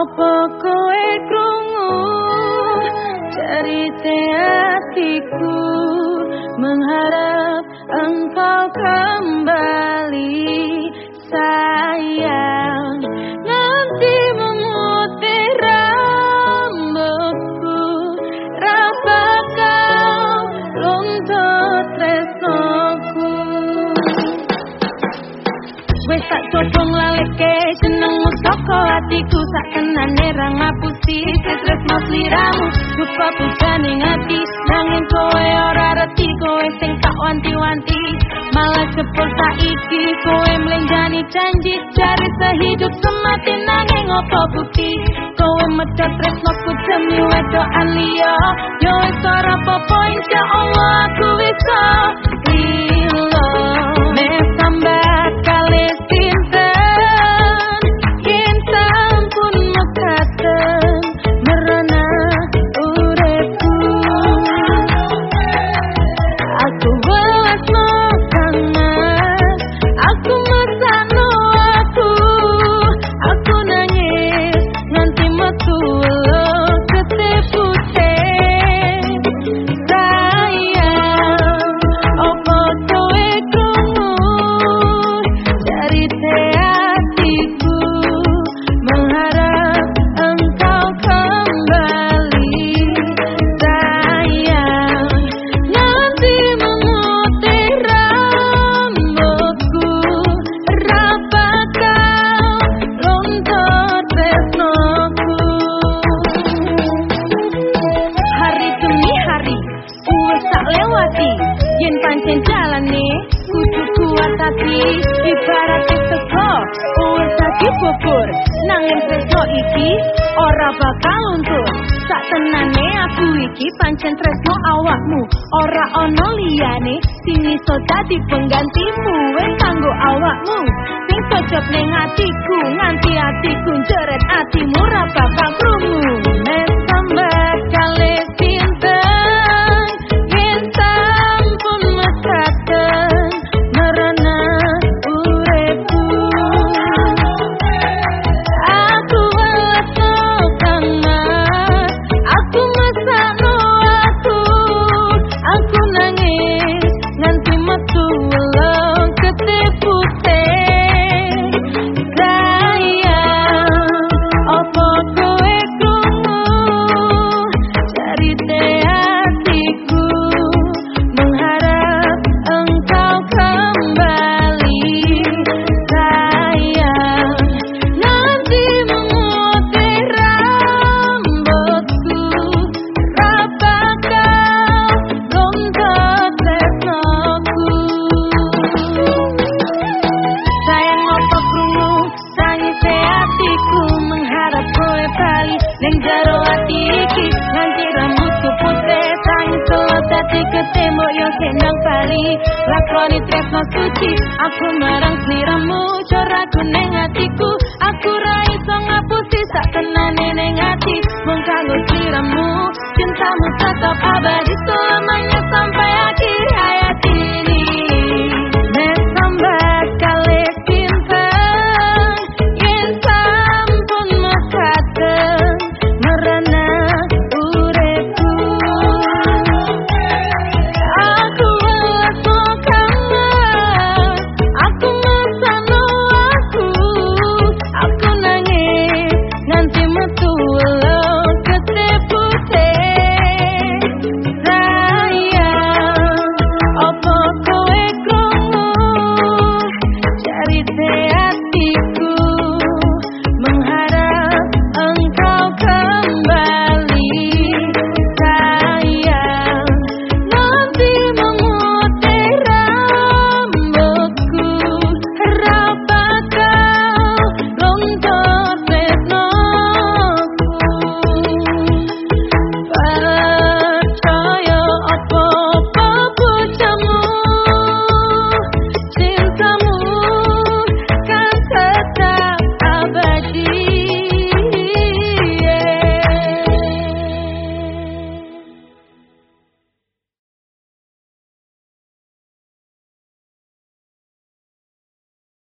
Opo kowe krungu? Cerita hatiku mengharap engkau kembali. Sayang nanti memutih rambutku. Raba kau luntur tresnoku. Wes tak sopong laleke jenengmu hatiku sak tenane ra ngapusi tresno sliramu lupa pujane ngati nanging kowe ora reti kowe sing tak wanti-wanti. Malah cepul saiki kowe mlenjani janji cari sehidup semati nanging opo bukti? Kowe medhot tresnoku demi wedokan liya. Yo wis ora apa-apa insyaallah aku bisa yen pancen jalane kudu kuat hati ibarat teko wis dadi bubur. Nanging tresno iki ora bakal untur sak tenane aku iki pancen tresno awakmu. Ora ana liyane sing iso dadi penggantimu. Wis kanggo awakmu. Sing cocok ning atiku nganti atiku jeret atimu lakoni tresno suci aku marang sliramu coraku ning atiku aku ra iso ngapusi. Sak tenane ning ati mung kanggo sliramu cintamu tetap abadi